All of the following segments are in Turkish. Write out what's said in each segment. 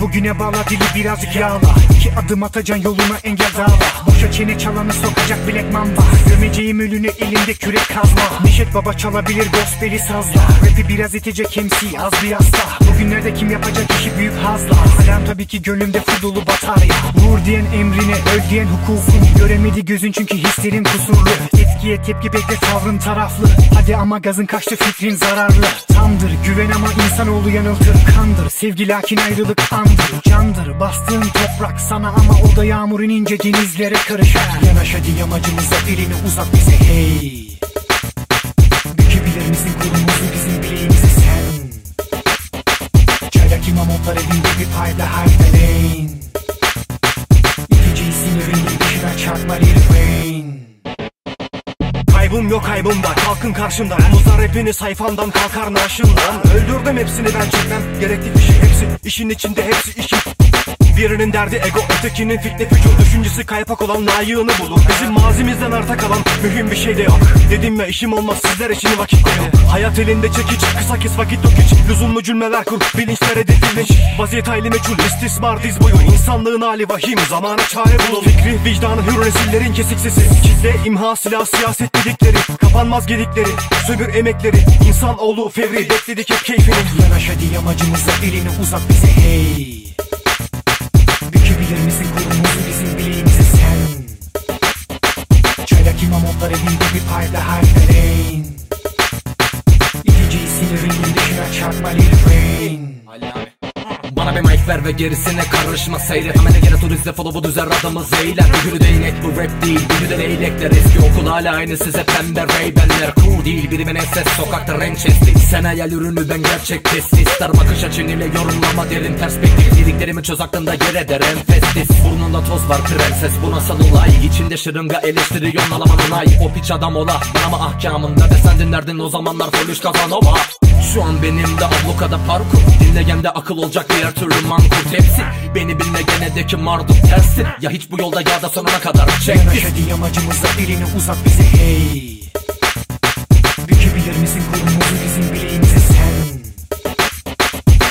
Bugüne bağla dili birazcık yağla. İki adım atacan yoluna engel dağla. Boşa çene çalanı sokacak bilek mamba. Gömeceğim ölünü elinde kürek kazma. Neşet Baba çalabilir gospeli sazla. Rapi biraz itecek MC az bir hasta. Bugünlerde kim yapacak işi büyük hazla. Alarm tabii ki gönlümde fudulu batarya. Vur diyen emrine öl diyen hukukun Göremedi gözün çünkü hislerin kusurlu. Etkiye tepki bekle tavrın taraflı. Hadi ama gazın kaçtı fikrin zararlı. Tamdır güven ama insanoğlu yanıltır Kandır. Sevgi lakin ayrılık andır. Candır bastığın toprak sana ama o da yağmur inince denizlere karışır Yanaş hadi yamacımıza elini uzat bize hey. Bükebilir misin kolumuzu bizim bileğimize sen. Çaylak imamotlar evinde bir payda harfeleyin İteceği sinirin dışına çarpma Wayne Kaybım yok kaybım var kalkın karşımdan Muzlar hepini sayfamdan kalkar naaşımdan. Öldürdüm hepsini ben çekmem. Gerekli kişi hepsi. İşin içinde hepsi işin Birinin derdi ego ötekinin fitne fücur. Düşüncesi kaypak olan layığını bulur. Bizim mazimizden arta kalan mühim bir şey de yok. Dedim ya işim olmaz sizler için vakit de yok. Hayat elinde çekiç kısa kes vakit yok hiç. Lüzumlu cümleler kur bilinçler edilmiş Vaziyet hayli meçhul istismar diz boyu. İnsanlığın hali vahim zamana çare bulun Fikri vicdanı hür nesillerin kesik sesi. Kitle imha silah siyaset dedikleri Kapanmaz gedikleri sömür emekleri. İnsanoğlu fevri bekledik hep keyfini. Yanaş hadi yamacımıza elini uzat bize hey Bükebilir misin kolumuzu bizim bileğimize sen. Çaylak imamotlar evinde bir payda harfeleyin. İteceği sinirin dışına çarpma Lil Wayne Bana bir mic ver ve gerisine karışma. Seyret Hemen gene turizde follow bu düzer adamız eyler Bir günü değnek bu rap değil. Biri de leylekler Eski okul hala aynı size pembe raybenler Cool değil biri beni ses? Sokakta renk chesti Sen hayal ürünü ben gerçek testi İster. Bakış açın ile yorumlama derin perspektif Dediklerimi çöz aklında yer eder enfestis. Burnunda toz var prenses. Bu nasıl olay? İçinde şırınga eleştiriyor alaman onay O piç adam ola. Bana mı ahkamında De sen dinlerdin o zamanlar folüş kazanova şu an benim de ablukada parkur. Dinleyende akıl olacak diğer türlü mankurt Hepsi beni bilmegenedeki marduk tersi. Ya hiç bu yolda ya da sonuna kadar çekti hadi yamacımıza elini uzat bize hey. Bükebilir misin kolumuzu bizim bileğimize sen?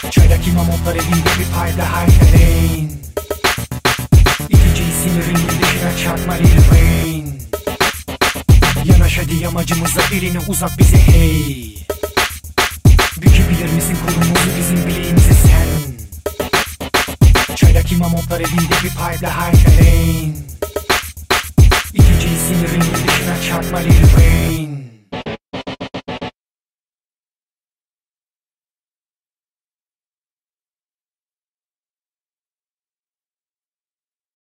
Çaylak imamotlar evinde bir payda harfeleyin İteceği sinirin dışına çarpma Lil Wayne Yanaş hadi yamacımıza elini uzat bize hey Bükebilir misin kolumuzu bizim bileğimize sen? Çaylak imamotlar evinde bir payda harfeleyin İteceği sinirin dışına çarpma Lil Wayne